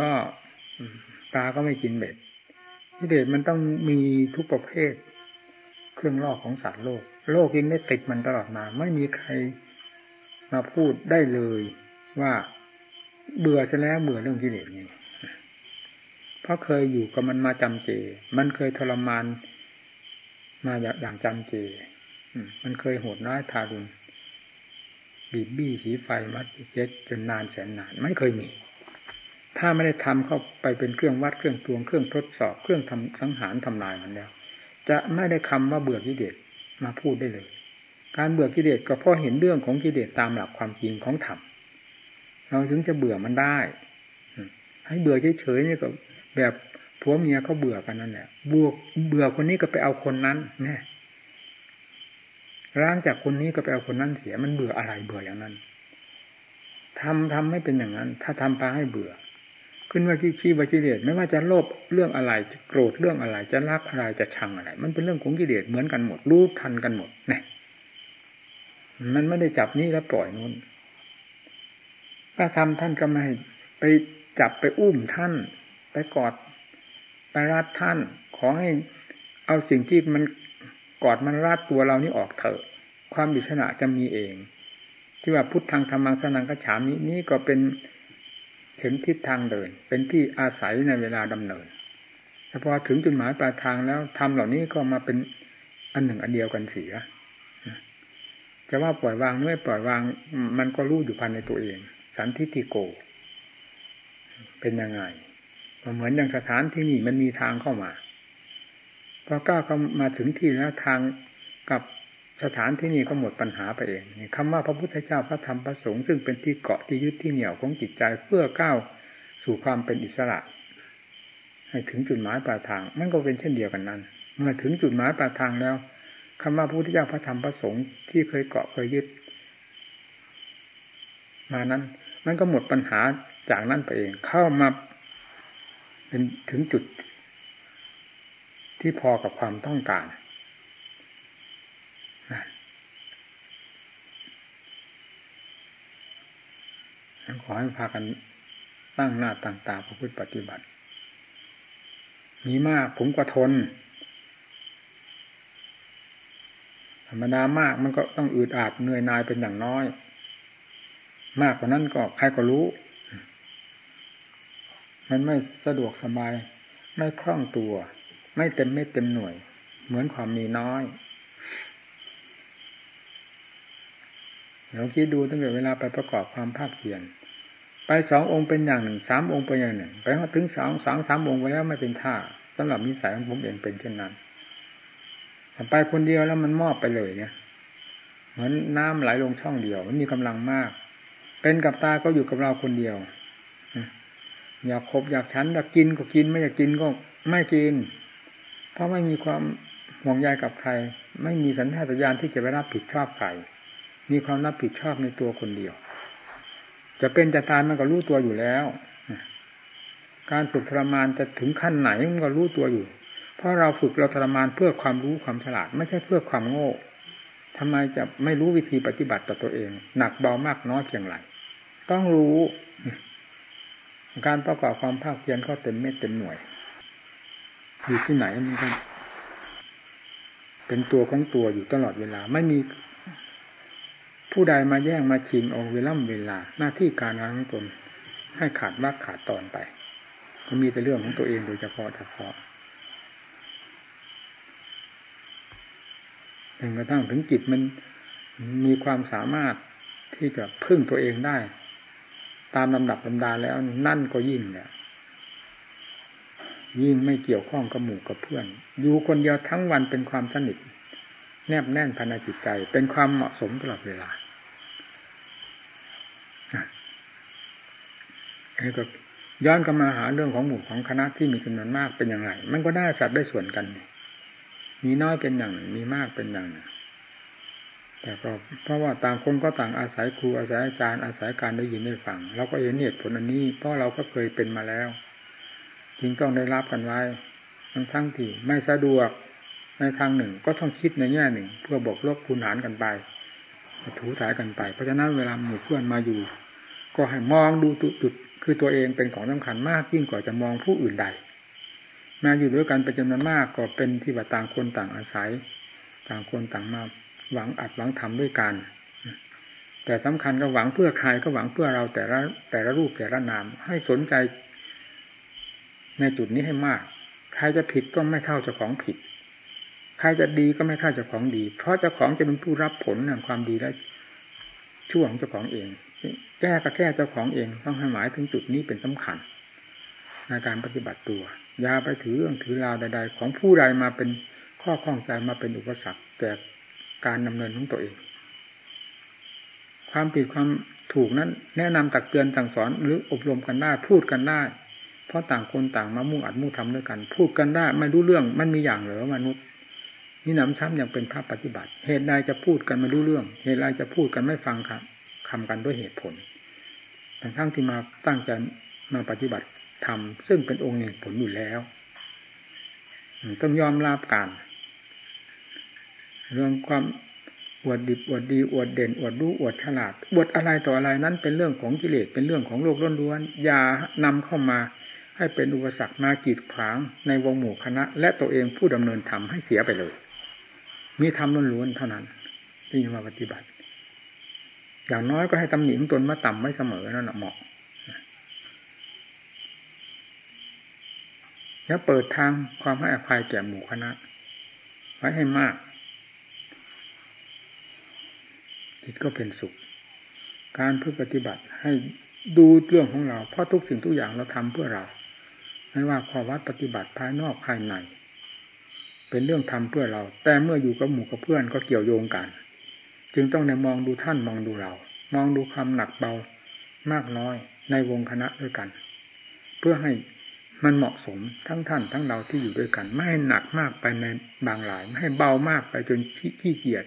ก็ปลาก็ไม่กินเบ็ดกิเลสมันต้องมีทุกประเภท เครื่องล่อของสัตว์โลก โลกยิ่งได้ติดมันตลอดมา ไม่มีใครมาพูดได้เลยว่าเบื่อซะแล้วเบื่อเรื่องกิเลสนี่เพราะเคยอยู่กับมันมาจำเจ มันเคยทรมานมาอย่างจำเจมันเคยโหดน้อยทารุณบีบบี้สีไฟมัดเจ็ดจนนานแสนนาน ไม่เคยมี ถ้าไม่ได้ทำเข้าไปเป็นเครื่องวัดเครื่องตวงเครื่องทดสอบเครื่องทำสังหารทำลายมันแล้วจะไม่ได้คำว่าเบื่อกิเลสมาพูดได้เลย การเบื่อกิเลสก็เพราะเห็นเรื่องของกิเลสตามหลักความจริงของธรรมเราถึงจะเบื่อมันได้ให้เบื่อเฉยๆนี่ก็แบบผัวเมียเขาเบื่อกันนั่นแหละบวกเบื่อคนนี้ก็ไปเอาคนนั้นเนี่ยร่างจากคนนี้ก็ไปเอาคนนั้นเสียมันเบื่ออะไรเบื่ออย่างนั้นทำทำไม่เป็นอย่างนั้น ถ้าทำไปให้เบื่อ ขึ้นว่าขี้ขี้วกิเลสไม่ว่าจะโลภเรื่องอะไรจะโกรธเรื่องอะไร จะรักอะไรจะชังอะไร มันเป็นเรื่องของกิเลสเหมือนกันหมดรู้ทันกันหมดเนี่ยมันไม่ได้จับนี่แล้วปล่อยนู้นถ้าทำท่านก็ไม่ไปจับไปอุ้มท่าน ไปกอดไปรัดท่าน ขอให้เอาสิ่งที่มันกอดมันรัดตัวเรานี่ออกเถอะ ความบิชนะจะมีเอง ที่ว่าพุทธังธรรมังสนังกระฉามินี้ก็เป็น ถึงทิศทางเดิน เป็นที่อาศัยในเวลาดำเนินแต่พอถึงจุดหมายปลายทางแล้วทำเหล่านี้ก็มาเป็นอันหนึ่งอันเดียวกันเสียจะว่าปล่อยวางไม่ปล่อยวาง มันก็รู้อยู่ภายในตัวเอง สันทิฏฐิโก เป็นยังไงเหมือนอย่างสถานที่นี่มันมีทางเข้ามาพอก้าวเข้ามาถึงที่แล้วทางกับ สถานที่นี้ก็หมดปัญหาไปเองคำว่าพระพุทธเจ้าพระธรรมพระสงฆ์ซึ่งเป็นที่เกาะที่ยึดที่เหนี่ยวของจิตใจเพื่อก้าวสู่ความเป็นอิสระ ให้ถึงจุดหมายปลายทาง มันก็เป็นเช่นเดียวกันนั้น เมื่อถึงจุดหมายปลายทางแล้วคำว่าพระพุทธเจ้าพระธรรมพระสงฆ์ที่เคยเกาะเคยยึด มานั้น มันก็หมดปัญหาจากนั้นไปเอง เข้ามาเป็นถึงจุดที่พอกับความต้องการ ขอให้พากันตั้งหน้าตั้งตาประพฤติปฏิบัติ มีมากผมก็ทน ธรรมดามากมันก็ต้องอืดอาดเหนื่อยนายเป็นอย่างน้อย มากกว่านั้นก็ใครก็รู้ มันไม่สะดวกสบาย ไม่คล่องตัว ไม่เต็มไม่เต็มหน่วย เหมือนความมีน้อย เราคิดดูตั้งแต่เวลาไปประกอบความภาคเพียรไปสององค์เป็นอย่างหนึ่งสามองค์เป็นอย่างหนึ่งไปถึงสองสองสามองค์ไปแล้วไม่เป็นท่าสำหรับนิสัยของผมเองเป็นเช่นนั้นไปคนเดียวแล้วมันมอบไปเลยเนี่ย เหมือนน้ำไหลลงช่องเดียวมันมีกำลังมาก เป็นกับตาก็อยู่กับเราคนเดียวอยากคบอยากฉันอยากกินก็กิน ไม่อยากกินก็ไม่กิน เพราะไม่มีความห่วงใยกับใคร ไม่มีสัญชาตญาณที่จะไปรับผิดชอบใคร มีความรับผิดชอบในตัวคนเดียว จะเป็นจะตายมันก็รู้ตัวอยู่แล้วการฝึกทรมานจะถึงขั้นไหนมันก็รู้ตัวอยู่ เพราะเราฝึกเราทรมานเพื่อความรู้ความฉลาด ไม่ใช่เพื่อความโง่ทำไมจะไม่รู้วิธีปฏิบัติต่อตัวเอง หนักเบามากน้อยเพียงไรต้องรู้ การประกอบความภาคเพียรก็เต็มเม็ดเต็มหน่วยอยู่ที่ไหนมันก็เป็นตัวของตัวอยู่ตลอดเวลา ไม่มี ผู้ใดมาแย่งมาชิงเอาเวล่ำเวลาหน้าที่การงานของตนให้ขาดวักขาดตอนไป ก็มีแต่เรื่องของตัวเองโดยเฉพาะเฉพาะจนกระทั่งถึงจิตมันมีความสามารถที่จะพึ่งตัวเองได้ ตามลำดับลำดาแล้วนั่นก็ยิ่งเนี่ยยิ่งไม่เกี่ยวข้องกับหมู่กับเพื่อน อยู่คนเดียวทั้งวันเป็นความสนิท แนบแน่นภายในจิตใจ เป็นความเหมาะสมตลอดเวลา นนี้ก็ย้อนกลับมาหาเรื่องของหมู่ของคณะที่มีจำนวนมากเป็นอย่างไร มันก็ได้สัตว์ได้ส่วนกัน มีน้อยเป็นอย่างมีมากเป็นอย่างแต่ก็เพราะว่าต่างคนก็ต่างอาศัยครูอาศัยอาจารย์อาศัยการได้ยินได้ฟังเราก็เห็นเหตุผลอันนี้ เพราะเราก็เคยเป็นมาแล้วจึงต้องได้รับกันไว้ทั้งทั้งที่ไม่สะดวกในทางหนึ่ง ก็ต้องคิดในแง่หนึ่ง เพื่อบอกลบคูณหารกันไปถูถ่ายกันไป เพราะฉะนั้นเวลาหมู่เพื่อนมาอยู่ ก็ให้มองดูจุด คือตัวเองเป็นของสำคัญมากยิ่งกว่าจะมองผู้อื่นใด มาอยู่ด้วยกันเป็นจำนวนมากก็เป็นที่ว่าต่างคนต่างอาศัย ต่างคนต่างมาหวังอัดหวังทำด้วยกัน แต่สำคัญก็หวังเพื่อใครก็หวังเพื่อเราแต่ละแต่ละรูปแต่ละนาม ให้สนใจ ในจุดนี้ให้มาก ใครจะผิดก็ไม่เท่าเจ้าของผิด ใครจะดีก็ไม่เท่าเจ้าของดี เพราะเจ้าของจะเป็นผู้รับผลแห่งความดีและช่วงเจ้าของเอง แก้ก็แก้เจ้าของเองต้องให้หมายถึงจุดนี้เป็นสำคัญในการปฏิบัติตัวอย่าไปถือเรื่องถือราวใด ๆ ของผู้ใดมาเป็นข้อข้องใจมาเป็นอุปสรรคแก่การดำเนินของตัวเอง ความผิดความถูกนั้น แนะนำตักเตือนสั่งสอนหรืออบรมกันได้พูดกันได้ เพราะต่างคนต่างมามุ่งอัดมุ่งทำด้วยกัน พูดกันได้ไม่รู้เรื่องมันมีอย่างเหรอมนุษย์นี่นำช้ำยังเป็นภาพปฏิบัติ เหตุใดจะพูดกันไม่รู้เรื่อง เหตุใดจะพูดกันไม่ฟังครับ คำกันด้วยเหตุผลทั้งทั้งที่มาตั้งใจมาปฏิบัติทำซึ่งเป็นองค์เหตุผลอยู่แล้วต้องยอมรับกันเรื่องความอวดดิบอวดดีอวดเด่นอวดรู้อวดฉลาดอวดอะไรต่ออะไรนั้นเป็นเรื่องของกิเลสเป็นเรื่องของโลกล้วนๆอย่านำเข้ามาให้เป็นอุปสรรคมากีดขวางในวงหมู่คณะ และตัวเองผู้ดำเนินธรรมให้เสียไปเลย มีธรรมล้วนๆเท่านั้นที่มาปฏิบัติ อย่างน้อยก็ให้ตำหนิของตนมาต่ำไม่เสมอนั่นแหะเหมาะแล้วเปิดทางความให้อภัยแก่หมู่คณะไว้ให้มากจิตก็เป็นสุข การเพื่อปฏิบัติให้ดูเรื่องของเรา เพราะทุกสิ่งทุกอย่างเราทำเพื่อเรา ไม่ว่าข้อวัดปฏิบัติภายนอกภายใน เป็นเรื่องทำเพื่อเรา แต่เมื่ออยู่กับหมู่กับเพื่อนก็เกี่ยวโยงกัน จึงต้องในมองดูท่านมองดูเรา มองดูความหนักเบามากน้อยในวงคณะด้วยกัน เพื่อให้มันเหมาะสมทั้งท่านทั้งเราที่อยู่ด้วยกัน ไม่ให้หนักมากไปในบางราย ไม่ให้เบามากไปจนขี้เกียจ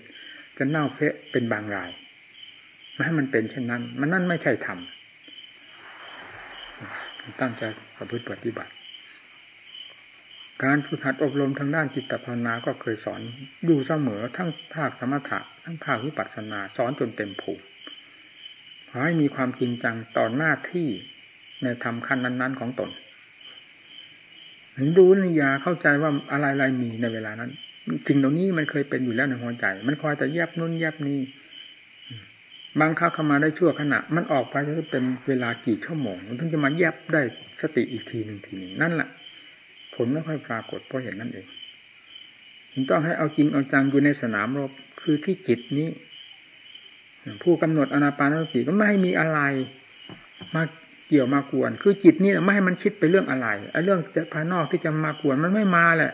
จะเน่าเฟะเป็นบางรายไม่ให้มันเป็นเช่นนั้น มันนั่นไม่ใช่ธรรมตั้งใจประพฤติปฏิบัติ การฝึกหัดอบรมทางด้านจิตภาวนาก็เคยสอนอยู่เสมอทั้งภาคสมถะทั้งภาควิปัสสนาสอนจนเต็มผูกขอให้มีความจริงจังต่อหน้าที่ในธรรมขั้นนั้น ๆ ของตนดูนิยาเข้าใจว่าอะไรๆมีในเวลานั้นสิ่งเหล่านี้มันเคยเป็นอยู่แล้วในหัวใจ มันคอยแต่แยบนุ่นแยบนี้บางครั้งเข้ามาได้ชั่วขณะ มันออกไปจะเป็นเวลากี่ชั่วโมงมันถึงจะมาแยบได้สติอีกทีหนึ่งทีหนึ่งนั่นแหละ ผลไม่ค่อยปรากฏเพราะเห็นนั่นเองมันต้องให้เอาจริงเอาจังอยู่ในสนามรบ คือที่จิตนี้ ผู้กำหนดอนาปานสติก็ไม่ให้มีอะไร มาเกี่ยวมากวน คือจิตนี่ไม่ให้มันคิดไปเรื่องอะไรไอ้เรื่องภายนอกที่จะมากวนมันไม่มาแหละ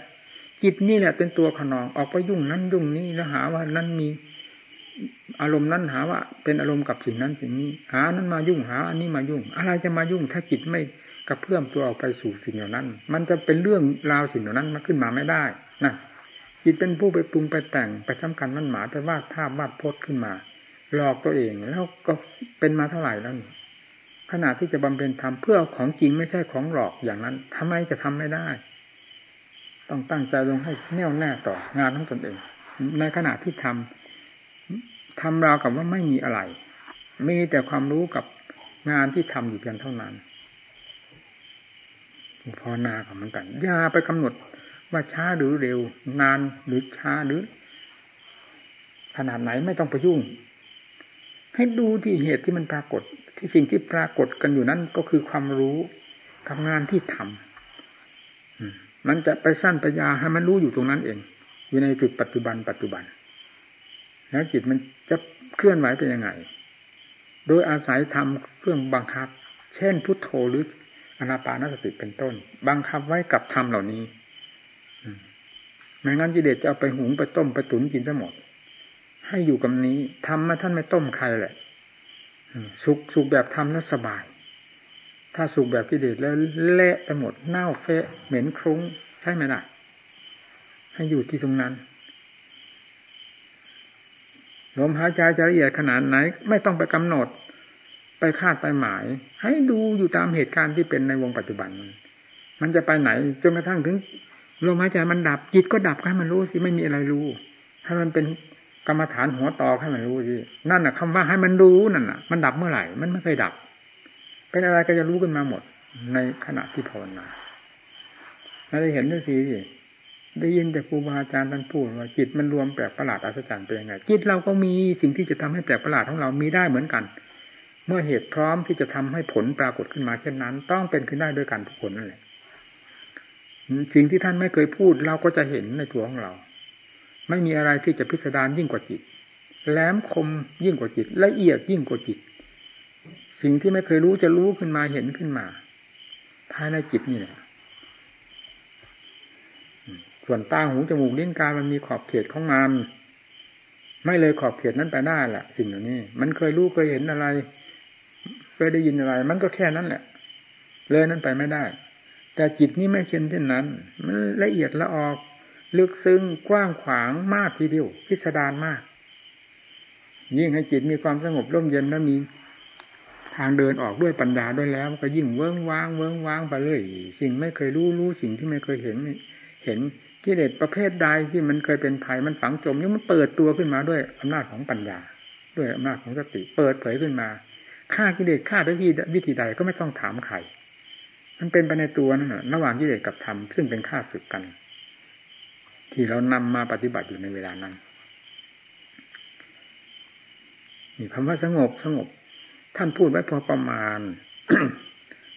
จิตนี่แหละเป็นตัวขนองออกไปยุ่งนั้นยุ่งนี้แล้วหาว่านั้นมีอารมณ์นั้นหาว่า เป็นอารมณ์กับสิ่งนั้นสิ่งนี้ หานั้นมายุ่งหา อันนี้มายุ่ง อะไรจะมายุ่ง ถ้าจิตไม่ กระเพื่อมตัวออกไปสู่สิ่งเหล่านั้น มันจะเป็นเรื่องราวสิ่งเหล่านั้นมาขึ้นมาไม่ได้นะจิตเป็นผู้ไปปรุงไปแต่งไปสำคัญนั่นหมายไปวาดภาพวาดพจน์ขึ้นมา หลอกตัวเองแล้วก็เป็นมาเท่าไหร่แล้วขณะที่จะบำเพ็ญธรรมเพื่อของจริงไม่ใช่ของหลอกอย่างนั้นทำไมจะทำไม่ได้ ต้องตั้งใจลงให้แน่วแน่ต่องานของตนเอง ในขณะที่ทำทำราวกับว่าไม่มีอะไร มีแต่ความรู้กับงานที่ทำอยู่เพียงเท่านั้น ภาวนาของมันกันอย่าไปกำหนดว่าช้าหรือเร็ว นานหรือช้าหรือ ขนาดไหนไม่ต้องไปยุ่ง ให้ดูที่เหตุที่มันปรากฏ ที่สิ่งที่ปรากฏกันอยู่นั้นก็คือความรู้กับงานที่ทำมันจะไปสั้นไปยาให้มันรู้อยู่ตรงนั้นเอง อยู่ในจุดปัจจุบัน ปัจจุบัน แล้วจิตมันจะเคลื่อนไหวเป็นยังไง โดยอาศัยทำเครื่องบังคับ เช่นพุทโธหรือ อนาปานสติเป็นต้น บังคับไว้กับธรรมเหล่านี้ไม่งั้นกิเลสจะเอาไปหุงไปต้มไปตุ๋นกินทั้งหมด ให้อยู่กับนี้ทำมาท่านไม่ต้มใครแหละสุกสุกแบบทำแล้วสบาย ถ้าสุกแบบกิเลสแล้วเละไปหมดเน่าเฟะ เหม็นครุ้งใช่ไหมล่ะ ให้อยู่ที่ตรงนั้นลมหายใจจะละเอียดขนาดไหน ไม่ต้องไปกำหนด ไปคาดไปหมาย ให้ดูอยู่ตามเหตุการณ์ที่เป็นในวงปัจจุบัน มันจะไปไหนจนกระทั่งถึงลมหายใจมันดับจิตก็ดับให้มันรู้สิไม่มีอะไรรู้ ให้มันเป็นกรรมฐานหัวต่อให้มันรู้สินั่นน่ะคำว่าให้มันรู้นั่นน่ะ มันดับเมื่อไหร่ มันไม่เคยดับ เป็นอะไรก็จะรู้ขึ้นมาหมด ในขณะที่ภาวนาเราได้เห็นด้วยสิได้ยินแต่ครูบาอาจารย์ท่านพูดว่าจิตมันรวมแปลกประหลาดอัศจรรย์เป็นยังไงจิตเราก็มีสิ่งที่จะทำให้แปลกประหลาดของเรามีได้เหมือนกัน เมื่อเหตุพร้อมที่จะทำให้ผลปรากฏขึ้นมาเช่นนั้น ต้องเป็นขึ้นได้ด้วยกันทุกคนนั่นแหละสิ่งที่ท่านไม่เคยพูดเราก็จะเห็นในตัวของเรา ไม่มีอะไรที่จะพิสดารยิ่งกว่าจิตแหลมคมยิ่งกว่าจิต ละเอียดยิ่งกว่าจิต สิ่งที่ไม่เคยรู้จะรู้ขึ้นมาเห็นขึ้นมา ภายในจิตนี่แหละส่วนตาหูจมูกลิ้นกายมันมีขอบเขตของมันไม่เลยขอบเขตนั้นไปได้แหละสิ่งเหล่านี้ มันเคยรู้เคยเห็นอะไร เคยได้ยินอะไร มันก็แค่นั้นแหละ เลยนั้นไปไม่ได้ แต่จิตนี้ไม่เช่นเช่นนั้น มันละเอียดละออกลึกซึ้งกว้างขวางมากทีเดียวพิสดารมาก ยิ่งให้จิตมีความสงบร่มเย็นแล้วมีทางเดินออกด้วยปัญญาด้วยแล้วก็ยิ่งเวิ้งว้างเวิ้งว้างไปเลย สิ่งไม่เคยรู้รู้สิ่งที่ไม่เคยเห็น เห็นกิเลสประเภทใดที่มันเคยเป็นภัยมันฝังจมนี่งมันเปิดตัวขึ้นมาด้วยอำนาจของปัญญา ด้วยอำนาจของสติเปิดเผยขึ้นมา ฆ่ากิเลสฆ่าด้วยวิธีใดก็ไม่ต้องถามใครมันเป็นไปในตัวนั่นแหละระหว่างกิเลสกับธรรมซึ่งเป็นฆ่าศึกกัน ที่เรานำมาปฏิบัติอยู่ในเวลานั้นนี่คำว่าสงบสงบ ท่านพูดไว้พอประมาณ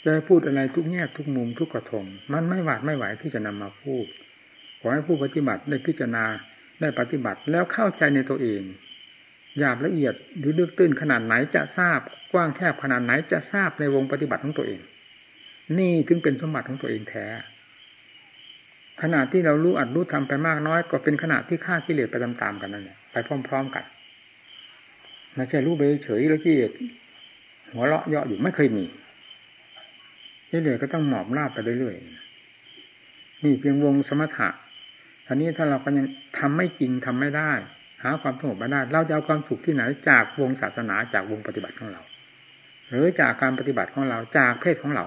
จะพูดอะไรทุกแง่ทุกมุมทุกกระทงมันไม่หวาดไม่ไหวที่จะนำมาพูด ขอให้ผู้ปฏิบัติได้พิจารณาได้ปฏิบัติแล้วเข้าใจในตัวเองหยาบละเอียดหรือลึกตื้นขนาดไหนจะทราบ กว้างแคบขนาดไหนจะทราบในวงปฏิบัติของตัวเอง นี่ถึงเป็นสมบัติของตัวเองแท้ขณะที่เรารู้อัดรู้ทำไปมากน้อย ก็เป็นขณะที่ฆ่ากิเลสไปตามๆกันนั่นแหละไปพร้อม ๆกันไม่ใช่รู้ไปเฉยแล้วกิเลสหัวเราะเยาะอยู่ไม่เคยมีกิเลสก็ต้องหมอบราบไปเรื่อยๆนี่เพียงวงสมถะอันนี้ถ้าเราก็ยังทำไม่จริงทำไม่ได้ หาความสงบไม่ได้ เราจะเอาความสุขที่ไหนจากวงศาสนาจากวงปฏิบัติของเรา หรือจากการปฏิบัติของเราจากเพศของเรา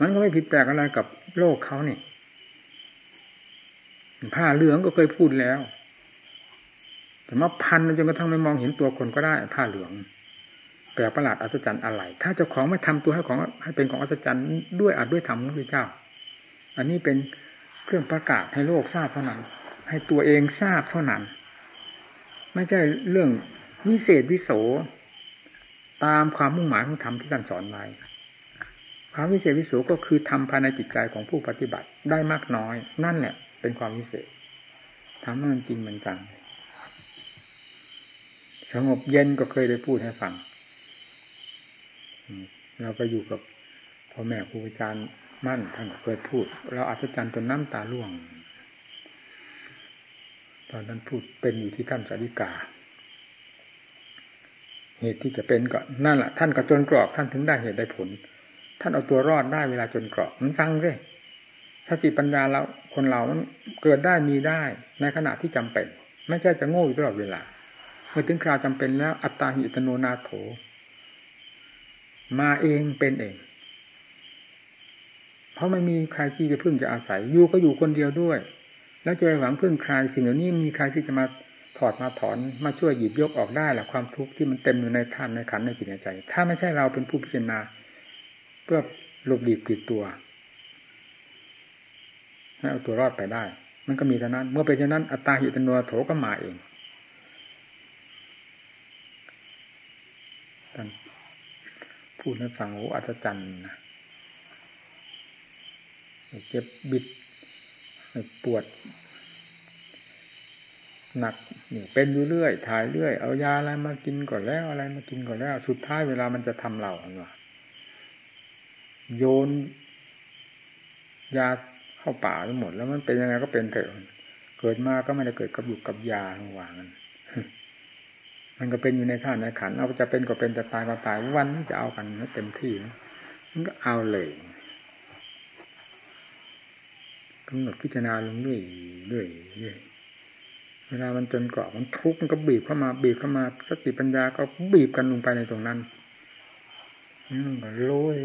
มันก็ไม่ผิดแปลกอะไรกับโลกเขาเนี่ยผ้าเหลืองก็เคยพูดแล้ว แต่มาพันจนกระทั่งไม่มองเห็นตัวคนก็ได้ ผ้าเหลืองแปลประหลาดอัศจรรย์อะไร ถ้าเจ้าของไม่ทำตัวให้ของให้เป็นของอัศจรรย์ด้วยอาจด้วยธรรมพระพุทธเจ้า อันนี้เป็นเครื่องประกาศให้โลกทราบเท่านั้น ให้ตัวเองทราบเท่านั้น ไม่ใช่เรื่องวิเศษวิโส ตามความมุ่งหมายของธรรมที่ท่านสอนไว้ความวิเศษวิโสก็คือทำภายในจิตใจของผู้ปฏิบัติได้มากน้อย นั่นแหละ เป็นความวิเศษทำให้มันจริงมันจังสงบเย็นก็เคยได้พูดให้ฟังเราไปอยู่กับพ่อแม่ครูอาจารย์มั่นท่านเคยพูด เราอัศจรรย์จนน้ำตาล่วง ตอนนั้นพูดเป็นอยู่ที่ท่านสาริกา เหตุที่จะเป็นก็นั่นแหละท่านก็จนกรอบท่านถึงได้เหตุได้ผล ท่านเอาตัวรอดได้เวลาจนกรอบมันฟังเลยถ้าจิปัญญาเราคนเรามันเกิดได้มีได้ในขณะที่จำเป็น ไม่ใช่จะโง่อยู่ตลอดเวลาเมื่อถึงคราวจำเป็นแล้ว อัตตาหิตโนนาโถ มาเองเป็นเอง เพราะไม่มีใครที่จะพึ่งจะอาศัยอยู่ก็อยู่คนเดียวด้วย แล้วจะไปหวังพึ่งใครสิ่งเหล่านี้มีใครที่จะมา ถอดมาถอนมาช่วยหยิบยกออกได้หละความทุกข์ที่มันเต็มอยู่ในท่านในขันในจิตในใจ ถ้าไม่ใช่เราเป็นผู้พิจารณา เพื่อหลบหลีกปิดตัวให้เอาตัวรอดไปได้ มันก็มีเท่านั้น เมื่อเป็นเช่นนั้น อัตตาหิตนัวโถก็มาเองท่านพูดให้ฟังโอ้อัศจรรย์นะเจ็บบิดปวด หนักเป็นอยู่เรื่อยถ่ายเรื่อย เอายาอะไรมากินก่อนแล้วอะไรมากินก่อนแล้ว สุดท้ายเวลามันจะทำเราอันว่าโยน ยาเข้าป่าไปหมด แล้วมันเป็นยังไงก็เป็นเถอะเกิดมาก็ไม่ได้เกิดกับอยู่กับยาระหว่างนั้นมันก็เป็นอยู่ในท่าในขัน เอาจะเป็นก็เป็นจะตายก็ตายวันนี้จะเอากันเต็มที่มันก็เอาเลยกำหนดพิจารณาลงเรื่อยเรื่อยเรื่อย เวลามันจนเกาะมันทุกข์มันก็บีบเข้ามา บีบเข้ามา สติปัญญาก็บีบกันลงไปในตรงนั้นนี่มันก็โลย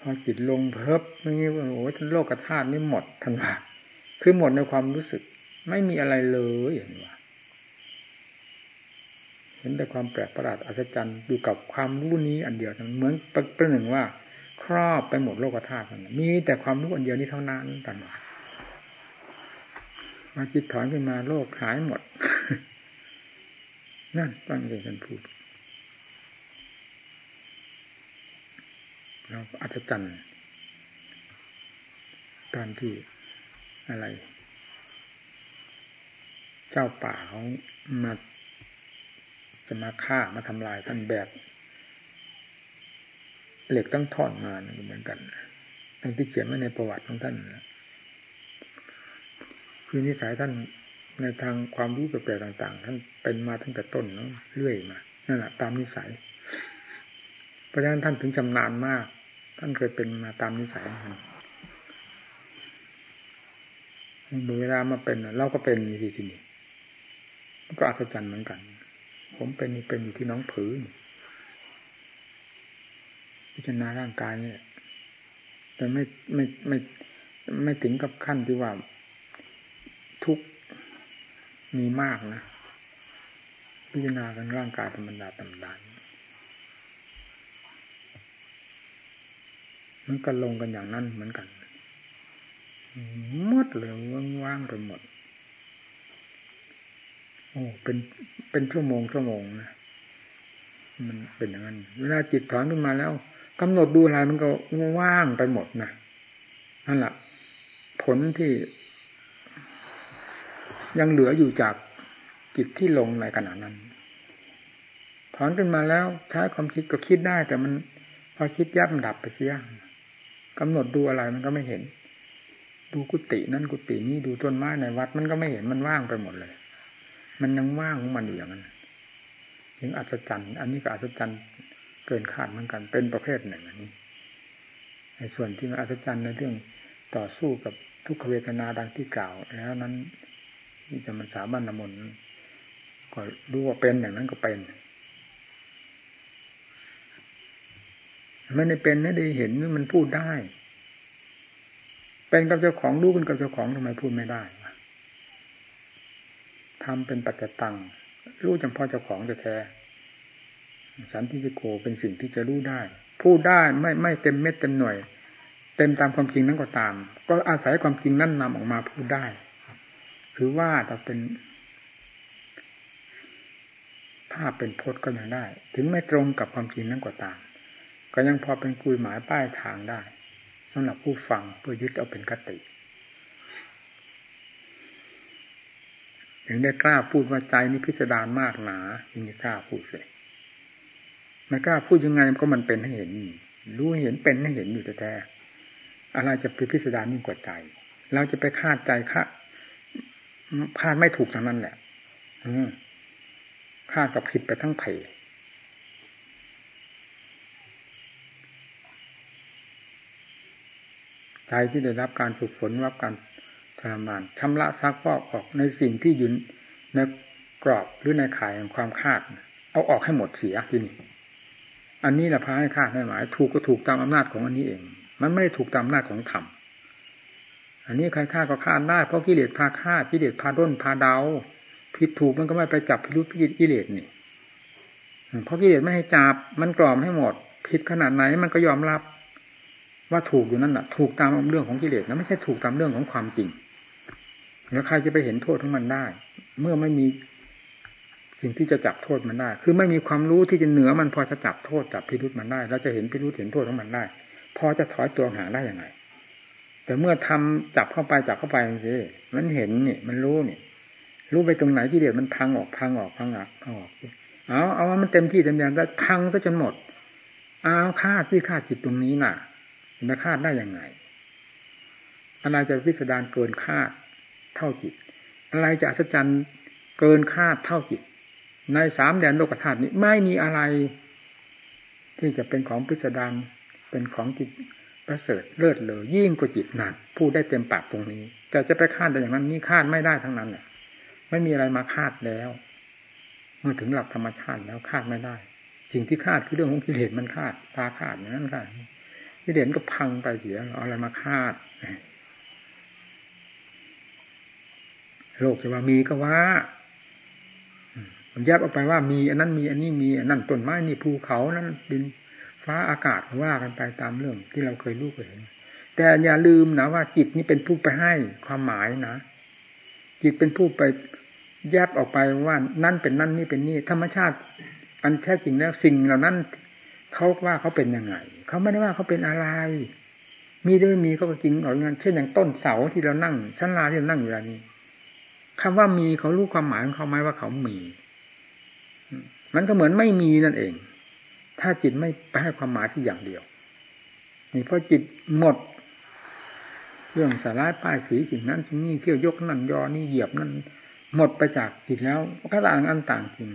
พอจิตลงเพิบนี่โอ้โหท่านโลกธาตุนี่หมดทันว่าคือหมดในความรู้สึก ไม่มีอะไรเลยอย่างว่าเห็นแต่ความแปลกประหลาดอัศจรรย์อยู่กับความรู้นี้อันเดียวเหมือนประหนึ่งว่า ครอบไปหมดโลกธาตุมีแต่ความรู้อันเดียวนี้เท่านั้นตันว่า มาจิตถอนขึ้นมาโลกหายหมด นั่นตั้งใจกันพูด เราอัศจรรย์การที่อะไร เจ้าป่าเขามาจะมาฆ่ามาทำลายท่านแบกเหล็กต้องท่อนมาเหมือนกันทั้งที่เขียนไว้ในประวัติของท่าน คือนิสัยท่านในทางความรู้แปลกๆต่าง ๆ ท่านเป็นมาตั้งแต่ต้นเนาะเรื่อยมานั่นแหละตามนิสัย เพราะฉะนั้นท่านถึงจำนานมาก ท่านเคยเป็นมาตามนิสัยของเวลามาเป็นเราก็เป็นทีทีนี้ก็อัศจรรย์เหมือนกัน ผมเป็นนี่เป็นอยู่ที่น้องผืนพิจารณาร่างกายเนี่ยแต่ไม่ไม่ไม่ไม่ถึงกับขั้นที่ว่า ทุกมีมากนะ พิจารณากันร่างกายธรรมดาธรรมดามันก็ลงกันอย่างนั้นเหมือนกันหมดเลยว่างๆไปหมด โอ้เป็นเป็นชั่วโมงชั่วโมงนะมันเป็นอย่างนั้น เวลาจิตถอนขึ้นมาแล้วกำหนดดูอะไรมันก็ว่างไปหมดนะนั่นแหละผลที่ ยังเหลืออยู่จากจิตที่ลงในขณะนั้น ถอนขึ้นมาแล้วใช้ความคิดก็คิดได้ แต่มันพอคิดยับมันดับไปเสียกำหนดดูอะไรมันก็ไม่เห็น ดูกุฏินั่นกุฏินี้ดูต้นไม้ในวัด มันก็ไม่เห็นมันว่างไปหมดเลย มันยังว่างของมันอยู่อย่างนั้นถึงอัศจรรย์อันนี้ก็อัศจรรย์เกินคาดเหมือนกันเป็นประเภทหนึ่งอันนี้ในส่วนที่มันอัศจรรย์ในเรื่องต่อสู้กับทุกขเวทนาดังที่กล่าว แล้วนั้น ที่จะมันสามัญนมนก็รู้ว่าเป็นอย่างนั้นก็เป็น ไม่ได้เป็นไม่ได้เห็นมันพูดได้ เป็นกับเจ้าของรู้กันกับเจ้าของทำไมพูดไม่ได้ทำเป็นปัจจตังรู้จำพาะเจ้าของจะแท้สันติโกเป็นสิ่งที่จะรู้ได้ พูดได้ไม่ไม่เต็มเม็ดเต็มหน่วย เต็มตามความจริงนั้นก็ตาม ก็อาศัยความจริงนั้นนำออกมาพูดได้ ถือว่าแต่เป็น ภาพเป็นพจน์ก็ยังได้ ถึงไม่ตรงกับความจริงนั้นก็ตาม ก็ยังพอเป็นกุยหมายป้ายทางได้สำหรับผู้ฟังเพื่อยึดเอาเป็นกติถึงได้กล้าพูดว่าใจนี้พิสดารมากหนายังจะกล้าพูดเลยไม่กล้าพูดยังไงก็มันเป็นให้เห็น รู้เห็นเป็นให้เห็นอยู่แต่อะไรจะเป็นพิสดารยิ่งกว่าใจ เราจะไปคาดใจคาด คาดไม่ถูกทางนั้นแหละคาดกับผิดไปทั้งเพใจที่ได้รับการฝึกฝนรับการทรมานชำระซักฟอกออกในสิ่งที่ยืนในกรอบหรือในข่ายของความคาด เอาออกให้หมดเสียทีนี้อันนี้แหละพาให้คาดให้หมาย ถูกก็ถูกตามอำนาจของอันนี้เอง มันไม่ได้ถูกตามอำนาจของธรรม อันนี้ใครฆ่าก็ฆ่าได้เพราะกิเลสพาฆ่ากิเลสพาด้นพาเดาผิดถูกมันก็ไม่ไปจับพิรุธกิเลสนี่เพราะกิเลสไม่ให้จับมันกล่อมให้หมด ผิดขนาดไหนมันก็ยอมรับ ว่าถูกอยู่นั่นแหะถูกตามเรื่องของกิเลสนะไม่ใช่ถูกตามเรื่องของความจริงแล้วใครจะไปเห็นโทษของมันได้ เมื่อไม่มีสิ่งที่จะจับโทษมันได้ คือไม่มีความรู้ที่จะเหนือมันพอจะจับโทษจับพิรุธมันได้ แล้วจะเห็นพิรุธเห็นโทษของมันได้ พอจะถอยตัวหาได้อย่างไง แต่เมื่อทำจับเข้าไปจับเข้าไปมันสิมันเห็นนี่มันรู้นี่รู้ไปตรงไหนที่เดียวมันพังออกพังออกพังออกพังออกเอาเอาว่ามันเต็มที่เต็มอย่างก็พังซะจนหมดเอาคาดที่คาดจิตตรงนี้น่ะจะคาดได้ยังไงอะไรจะพิสดารเกินคาดเท่าจิต อะไรจะอัศจรรย์เกินคาดเท่าจิต ในสามแดนโลกธาตุนี้ไม่มีอะไร ที่จะเป็นของพิสดารเป็นของจิต ประเสริฐเลิศเลยยิ่งกว่าจิตนักพูดได้เต็มปากตรงนี้ แต่จะไปคาดแต่อย่างนั้นนี่คาดไม่ได้ทั้งนั้นเนี่ยไม่มีอะไรมาคาดแล้วเมื่อถึงหลักธรรมชาติแล้วคาดไม่ได้ สิ่งที่คาดคือเรื่องของกิเลสมันคาดตาคาดอย่างนั้นคาดกิเลสก็พังไปเสียเอาอะไรมาคาดโลกจะว่ามีก็ว่าแยบออกไปว่ามีอันนั้นมีอันนี้มีอันนั้นต้นไม้นี่ภูเขานั้นดิน ฟ้าอากาศว่ากันไปตามเรื่องที่เราเคยรู้เคยเห็นแต่อย่าลืมนะว่าจิตนี้เป็นผู้ไปให้ความหมายนะ จิตเป็นผู้ไปแยบออกไปว่านั่นเป็นนั่นนี่เป็นนี่ ธรรมชาติ อันแท้จริงแล้วสิ่งเหล่านั้นเขาว่าเขาเป็นยังไงเขาไม่ได้ว่าเขาเป็นอะไร มีด้วยมีก็จริงออย่างนั้นเช่นอย่างต้นเสาที่เรานั่งชั้นลาที่เรานั่งอยู่นี้คำว่ามีเขารู้ความหมายของเขาไหมว่าเขามี มันก็เหมือนไม่มีนั่นเอง ถ้าจิตไม่ไปให้ความหมายที่อย่างเดียวนี่เพราะจิตหมด เรื่องสาระป้ายสีสิ่งนั้นสิ่งนี้เที่ยวยกนั่นยอนี่เหยียบนั่นหมดไปจากจิตแล้วก็ต่างอันต่างจริง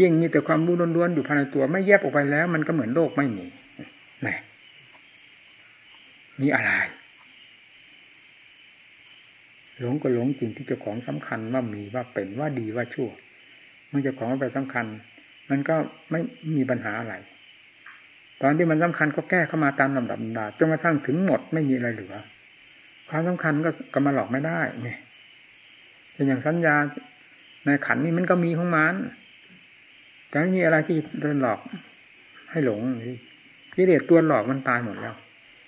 ยิ่งมีแต่ความรู้ล้วนๆอยู่ภายในตัวไม่แยบออกไปแล้ว มันก็เหมือนโลกไม่มีนี่มีอะไร หลงก็หลงจริงที่เจ้าของสำคัญว่ามีว่าเป็นว่าดีว่าชั่วเมื่อเจ้าของไปสำคัญ มันก็ไม่มีปัญหาอะไร ตอนที่มันสำคัญก็แก้เข้ามาตามลำดับดาจนกระทั่งถึงหมดไม่มีอะไรเหลือ ความสำคัญก็ก็มาหลอกไม่ได้เนี่ยเป็นอย่างสัญญาในขันนี้มันก็มีของมันแต่ไม่มีอะไรที่โดนหลอกให้หลงกิเลสตัวหลอกมันตายหมดแล้ว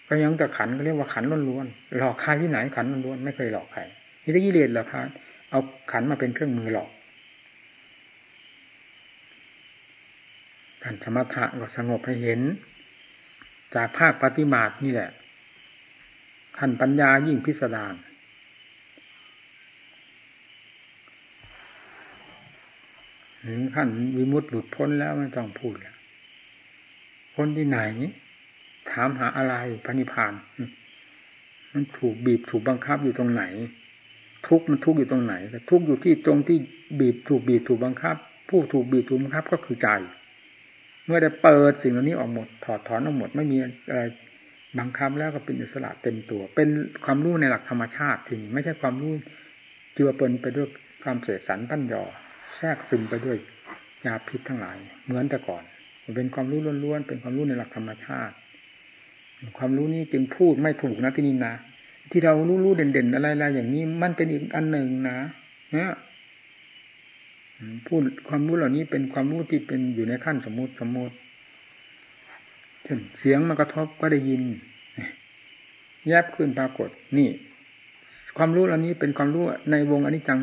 ก็ยังแต่ขันก็เรียกว่าขันล้วนๆหลอกใครที่ไหนขันล้วนๆไม่เคยหลอกใครนี่ได้กิเลสเหรอครับเอาขันมาเป็นเครื่องมือหลอก การธรรมะก็สงบให้เห็น จากภาคปฏิมาตินี่แหละขั้นปัญญายิ่งพิสดารถึงขั้นวิมุตติหลุดพ้นแล้วไม่ต้องพูดแล้วพ้นที่ไหน ถามหาอะไรพระนิพพานมันถูกบีบถูกบังคับอยู่ตรงไหน ทุกมันทุกอยู่ตรงไหนแต่ทุกอยู่ที่ตรงที่บีบถูกบีบถูกบังคับ ผู้ถูกบีบถูกบังคับก็คือใจ เมื่อได้เปิดสิ่งเหล่านี้ออกหมด ถอดถอนออกหมด ไม่มีอะไรบังคับแล้วก็เป็นอิสระเต็มตัว เป็นความรู้ในหลักธรรมชาติทีนี้ไม่ใช่ความรู้เจือปนไปด้วยความเสดสรรปั้นยอแทรกซึมไปด้วยยาพิษทั้งหลาย เหมือนแต่ก่อน เป็นความรู้ล้วนๆเป็นความรู้ในหลักธรรมชาติ ความรู้นี้จึงพูดไม่ถูกนะที่นี่นะที่เรารู้ๆเด่นๆอะไรๆอย่างนี้มันเป็นอีกอันหนึ่งนะเนี่ย พูดความรู้เหล่านี้เป็นความรู้ที่เป็นอยู่ในขั้นสมมติสมมติเช่นเสียงมากระทบก็ได้ยิน แยบขึ้นปรากฏ นี่ ความรู้เหล่านี้เป็นความรู้ในวงอนิจจัง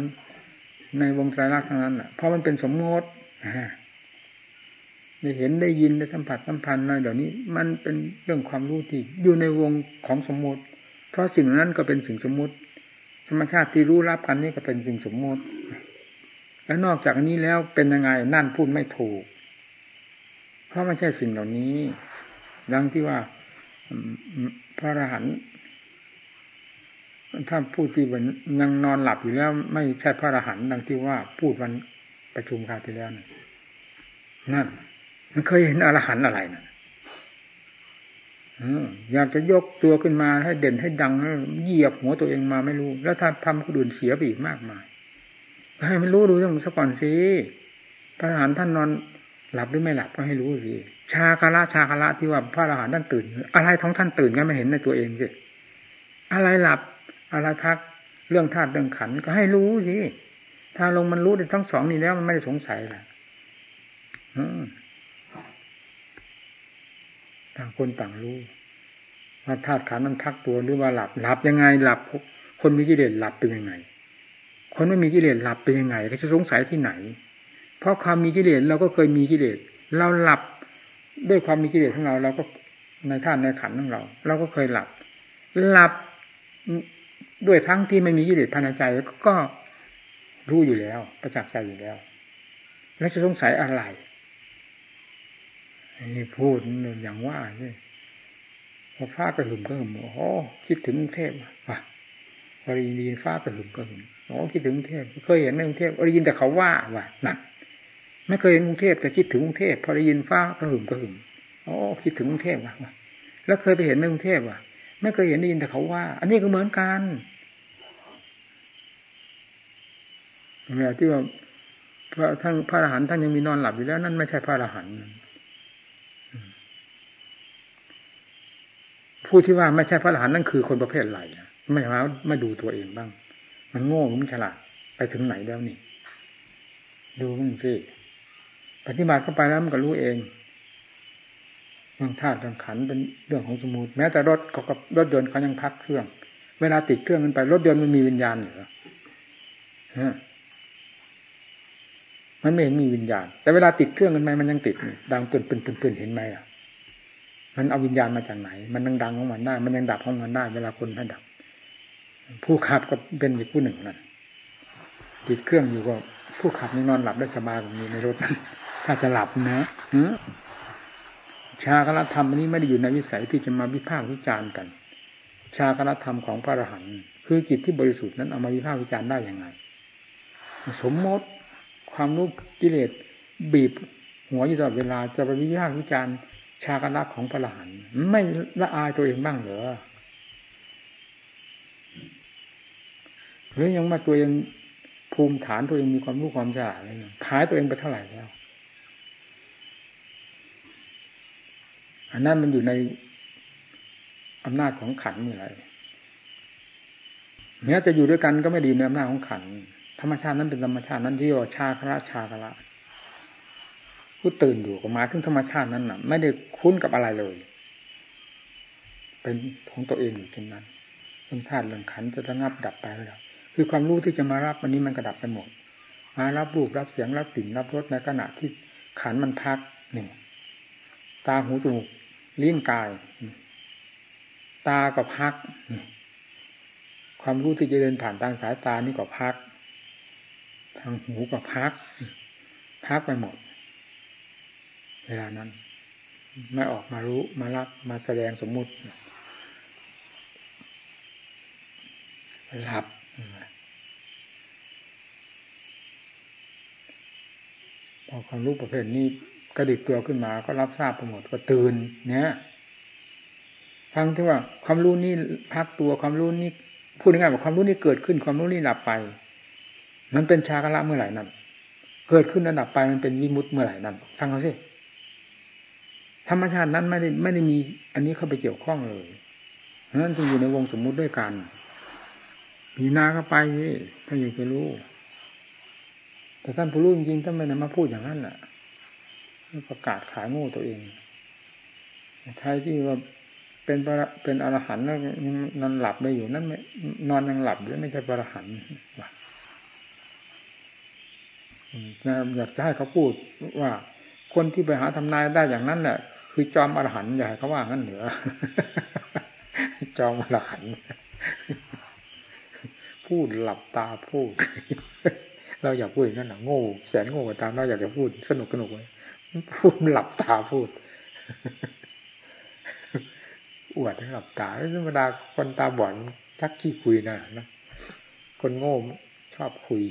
ในวงไตรลักษณ์ทั้งนั้นเพราะมันเป็นสมมติได้เห็นได้ยินได้สัมผัสสัมพันธ์อะไรเดี๋ยวนี้ มันเป็นเรื่องความรู้ที่ อยู่ในวงของสมมติ เพราะสิ่งนั้นก็เป็นสิ่งสมมติธรรมชาติที่รู้รับกันนี่ก็เป็นสิ่งสมมติ แล้วนอกจากนี้แล้วเป็นยังไงนั่นพูดไม่ถูก เพราะไม่ใช่สิ่งเหล่านี้ ดังที่ว่าพระอรหันต์ถ้าพูดที่มันยังนอนหลับอยู่แล้ว ไม่ใช่พระอรหันต์ดังที่ว่าพูดวันประชุมคราวที่แล้วนั่นมันเคยเห็นอรหันต์อะไรนะอยากจะยกตัวขึ้นมาให้เด่นให้ดังแล้เหยียบหัวตัวเองมาไม่รู้ แล้วถ้าทำคนอื่นเสียไปอีกมากมาย ให้มันรู้ดูต้องสก่อนสิพระอรหันต์ท่านนอนหลับหรือไม่หลับก็ให้รู้สิชาคาระชาคาระที่ว่าพระอรหันต์ท่านตื่น อะไรท้องท่านตื่นกันไม่เห็นในตัวเองสิอะไรหลับอะไรพักเรื่องธาตุเรื่องขันก็ให้รู้สิถ้าลงมันรู้ทั้งสองนี่แล้วมันไม่ได้สงสัยแหละต่างคนต่างรู้ว่าธาตุขันมันพักตัวหรือว่าหลับหลับยังไงหลับ คนมีกิเลสหลับเป็นยังไง คนไม่มีกิเลสหลับเป็นยังไงก็จะสงสัยที่ไหน เพราะความมีกิเลสเราก็เคยมีกิเลสเราหลับด้วยความมีกิเลสของเราเราก็ในธาตุในขันของเรา เราก็เคยหลับ หลับด้วยทั้งที่ไม่มีกิเลสภายในใจก็รู้อยู่แล้ว ประจักษ์ใจอยู่แล้ว แล้วจะสงสัยอะไรนี่พูดอย่างว่านี่พอฟ้ากระหึ่มก็หึ่มโอ้คิดถึงกรุงเทพว่ะพอได้ยินฟ้ากระหึ่มก็หึ่ม โอ้คิดถึงกรุงเทพเคยเห็นในกรุงเทพได้ยินแต่เขาว่าว่ะนั่นไม่เคยเห็นกรุงเทพแต่คิดถึงกรุงเทพพอได้ยินฟ้ากระหึ่มก็หึ่มโอ้คิดถึงกรุงเทพว่ะแล้วเคยไปเห็นในกรุงเทพว่ะไม่เคยเห็นได้ยินแต่เขาว่า อันนี้ก็เหมือนกันเวลาที่ว่าพระท่านพระอรหันต์ท่านยังมีนอนหลับอยู่แล้ว นั่นไม่ใช่พระอรหันต์ผู้ที่ว่าไม่ใช่พระอรหันต์นั่นคือคนประเภทไรไม่มาไม่ดูตัวเองบ้าง มันโง่มันฉลาดไปถึงไหนแล้วนี่ ดูมันสิปฏิบัติเข้าไปแล้วมันก็รู้เองเรื่องธาตุเรื่องขันเป็นเรื่องของสมุติแม้แต่รถเขากับรถยนต์เขายังพักเครื่อง เวลาติดเครื่องมันไปรถยนต์มันมีวิญญาณเหรอฮะมันไม่เห็นมีวิญญาณ แต่เวลาติดเครื่องกันไหมมันยังติด ดังปืนปืนปืนปืนเห็นไหมอะ มันเอาวิญญาณมาจากไหน มันยังดังของมันได้ มันยังดับของมันได้ เวลาคนให้ดับ ผู้ขับก็เป็นอีกผู้หนึ่งนั่นติดเครื่องอยู่ก็ผู้ขับนี่นอนหลับได้สบายแบบนี้ในรถถ้าจะหลับนะชาคณธรรมนี้ไม่ได้อยู่ในวิสัยที่จะมาวิพากษ์วิจารณ์กัน ชาคณธรรมของพระอรหันต์คือจิตที่บริสุทธิ์นั้นเอามาวิพากษ์วิจารณ์ได้อย่างไงสมมติความรู้กิเลสบีบ หัวอยู่ตลอดเวลาจะไปวิพากษ์วิจารณ์ชาคณะของพระอรหันต์ไม่ละอายตัวเองบ้างเหรอ หรือยังมาตัวเองภูมิฐานตัวเองมีความรู้ความฉลาดอะไรขายตัวเองไปเท่าไหร่แล้ว อันนั้นมันอยู่ในอำนาจของขันนี่แหละแม้จะอยู่ด้วยกันก็ไม่ดีในอำนาจของขัน ธรรมชาตินั้นเป็นธรรมชาตินั้นที่ว่าชาคระชาคระผู้ตื่นอยู่กับมาถึงธรรมชาตินั้นน่ะ ไม่ได้คุ้นกับอะไรเลย เป็นของตัวเองอยู่เช่นนั้นเรื่องธาตุเรื่องขันจะระงับดับไปแล้ว คือความรู้ที่จะมารับวันนี้มันกระดับไปหมดมารับรูปรับเสียงรับกลิ่นรับรสในขณะที่ขันมันพักหนึ่งตาหูจมูกลิ้นกาย ตาก็พัก ความรู้ที่จะเดินผ่านทางสายตานี่ก็พัก ทางหูก็พัก พักไปหมด เวลานั้น ไม่ออกมารู้มารับมาแสดงสมมุติหลับ พอความรู้ประเภทนี้กระดิกตัวขึ้นมาก็รับทราบไปหมดก็ตื่นเนี่ยฟังที่ว่าความรู้นี้พักตัวความรู้นี้พูดง่ายๆว่าความรู้นี้เกิดขึ้นความรู้นี้หลับไป มันเป็นชากละเมื่อไหร่นั่นเกิดขึ้นระดับไปมันเป็นวิมุตเมื่อไหร่นั่นฟังเขาสิธรรมชาตินั้นไม่ได้ไม่ได้มี อันนี้เข้าไปเกี่ยวข้องเลยเพราะนั้นจึงอยู่ในวงสมมุติด้วยกัน มีนาเข้าไปนี่ถ้าอยากจะรู้ แต่ท่านผู้รู้จริงๆท่านไม่ได้มาพูดอย่างนั้นแหละประกาศขายโง่ตัวเองใครที่ว่าเป็นเป็นอรหันต์แล้วนอนหลับได้อยู่นั่นไม่นอนยังหลับหรือไม่ใช่อรหันต์อยากจะให้เขาพูดว่า คนที่ไปหาทำนายได้อย่างนั้นแหละคือจอมอรหันต์อย่าให้เขาว่างั้นเหนือจอมอรหันต์ พูดหลับตาพูด เราอยากพูดอย่างนั้นหรอโง่แสนโง่กว่าตามเราอยากจะพูดสนุกสนุกเลยพูดหลับตาพูด อวดหลับตาธรรมดาคนตาบอดทักขี้คุยนะนะคนโง่ชอบคุย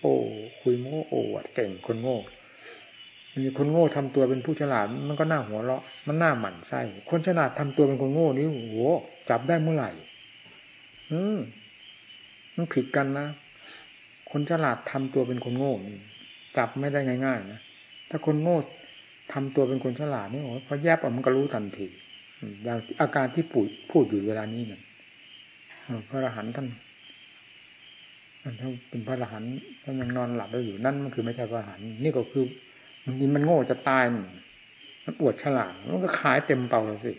โอ้คุยโง่โอ้วดเก่งคนโง่มีคนโง่ทำตัวเป็นผู้ฉลาดมันก็น่าหัวเราะ มันน่าหมั่นไส้คนฉลาดทำตัวเป็นคนโง่นี่โหจับได้เมื่อไหร่ อืม มันผิดกันนะ คนฉลาดทำตัวเป็นคนโง่จับไม่ได้ง่ายๆนะถ้าคนโง่ทำตัวเป็นคนฉลาดนี่โอ้พอแยบออกมันก็รู้ทันทีอย่างอาการที่ปุ๋ยพูดอยู่เวลานี้เนี่ยพระอรหันต์ท่านท่านเป็นพระอรหันต์ท่านยังนอนหลับได้อยู่นั่นมันคือไม่ใช่พระอรหันต์นี่ก็คือมันมันโง่จะตายมันปวดฉลาดมันก็ขายเต็มเป่าเลยสิ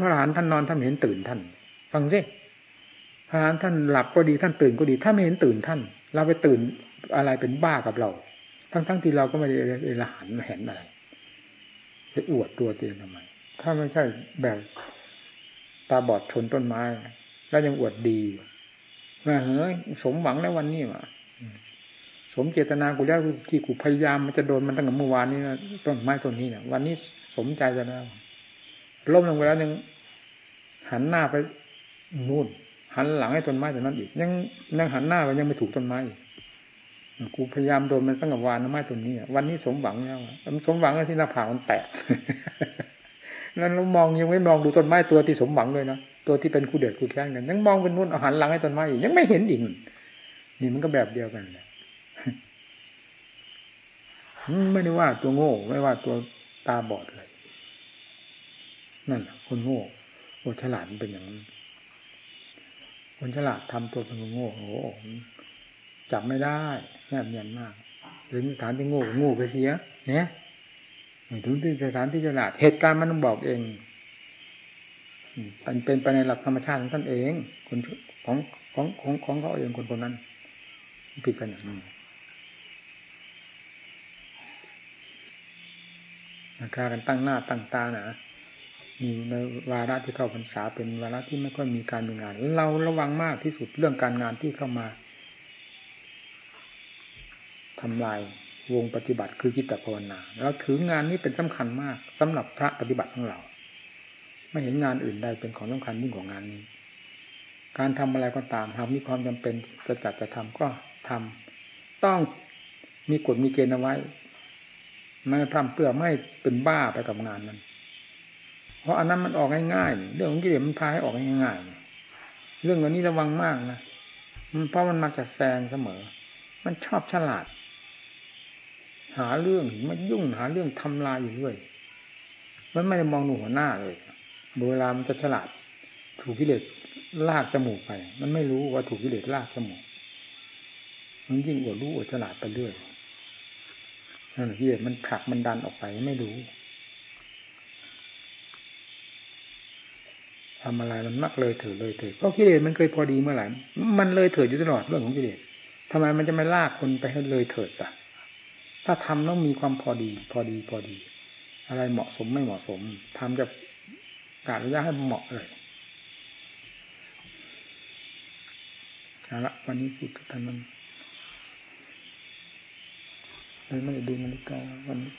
พระอรหันต์ท่านนอนท่านเห็นตื่นท่าน ฟังสิ พระท่านหลับก็ดีท่านตื่นก็ดี ถ้าไม่เห็นตื่นท่าน เราไปตื่นอะไรเป็นบ้ากับเรา ทั้งๆทที่เราก็ไม่ได้เอรหันเห็นอะไรไปอวดตัวเองทำไม ถ้าไม่ใช่แบบตาบอดชนต้นไม้ แล้วยังอวดดีว่าเฮ้ยสมหวังแล้ววันนี้ว่ะสมเจตนากูแล้วที่กูพยายามมันจะโดนมันตั้งแต่เมื่อวานนี้นะต้นไม้ต้นนี้เนี่ยวันนี้สมใจจะแล้วล้มลงไปแล้วยังหันหน้าไปนู่น หันหลังให้ต้นไม้แต่นั้นอีก ยังยังหันหน้าไปยังไม่ถูกต้นไม้กูพยายามโดนมันตั้งแต่วานต้นไม้ต้นนี้วันนี้สมหวังแล้วมันสมหวังที่หน้าผากมันแตกนั้นเรามองยังไม่มองดูต้นไม้ตัวที่สมหวังเลยนะตัวที่เป็นคู่เดือดคู่แค้นกันยังมองเป็นนู่นหันหลังให้ต้นไม้อีกยังไม่เห็นอีกนี่มันก็แบบเดียวกันเลยไม่ได้ว่าตัวโง่ ไม่ว่าตัวตาบอดเลย นั่นคนโง่โอฉลาดเป็นอย่างนั้น คนฉลาดทำตัวเป็นโง่โอ้จับไม่ได้แนบเนียนมากถึงสถานที่โง่โง่ไปเสียเนี่ยถึงที่สถานที่ฉลาดเหตุการณ์มันต้องบอกเองมันเป็นไปในหลักธรรมชาติของท่านเองคนของของของของเขาเองคนคนนั้นผิดกันอย่างนี้ราคากันตั้งหน้าตั้งตาหนะ มีในวาระที่เข้าพรรษาเป็นวาระที่ไม่ค่อยมีการมีงาน เราระวังมากที่สุดเรื่องการงานที่เข้ามาทำลายวงปฏิบัติคือจิตภาวนาเราถืองานนี้เป็นสำคัญมากสำหรับพระปฏิบัติของเรา ไม่เห็นงานอื่นใดเป็นของสำคัญยิ่งกว่างานนี้ การทำอะไรก็ตามหากมีความจำเป็นจะจัดจะทำก็ทำต้องมีกฎมีเกณฑ์เอาไว้ ไม่พร่ำเพื่อไม่เป็นบ้าไปกับงานนั้น เพราะอันนั้นมันออกง่ายๆ เรื่องของกิเลสมันพาให้ออกง่ายๆ เรื่องเหล่านี้ระวังมากนะเพราะมันมักจะแซงเสมอ มันชอบฉลาด หาเรื่องมายุ่งหาเรื่องทำลายอยู่ด้วย มันไม่ได้มองหนูหัวหน้าเลยเวลามันจะฉลาด ถูกกิเลสลากจมูกไป มันไม่รู้ว่าถูกกิเลสลากจมูก มันยิ่งอวดรู้อวดฉลาดไปเรื่อยนั่นกิเลสมันผลักมันดันออกไปไม่รู้ ทำอะไรมันมักเลยเถิดเลยเถิดเพราะกิเลสมันเคยพอดีเมื่อไหร่มันเลยเถิดอยู่ตลอดเรื่องของกิเลสทำไมมันจะไม่ลากคนไปให้เลยเถิดอะ ถ้าทำต้องมีความพอดี พอดีพอดี อะไรเหมาะสมไม่เหมาะสมทำจะกาดระยะให้เหมาะเลยเอาละวันนี้พูดกันมันไม่ได้ดูนาฬิกาวันนี้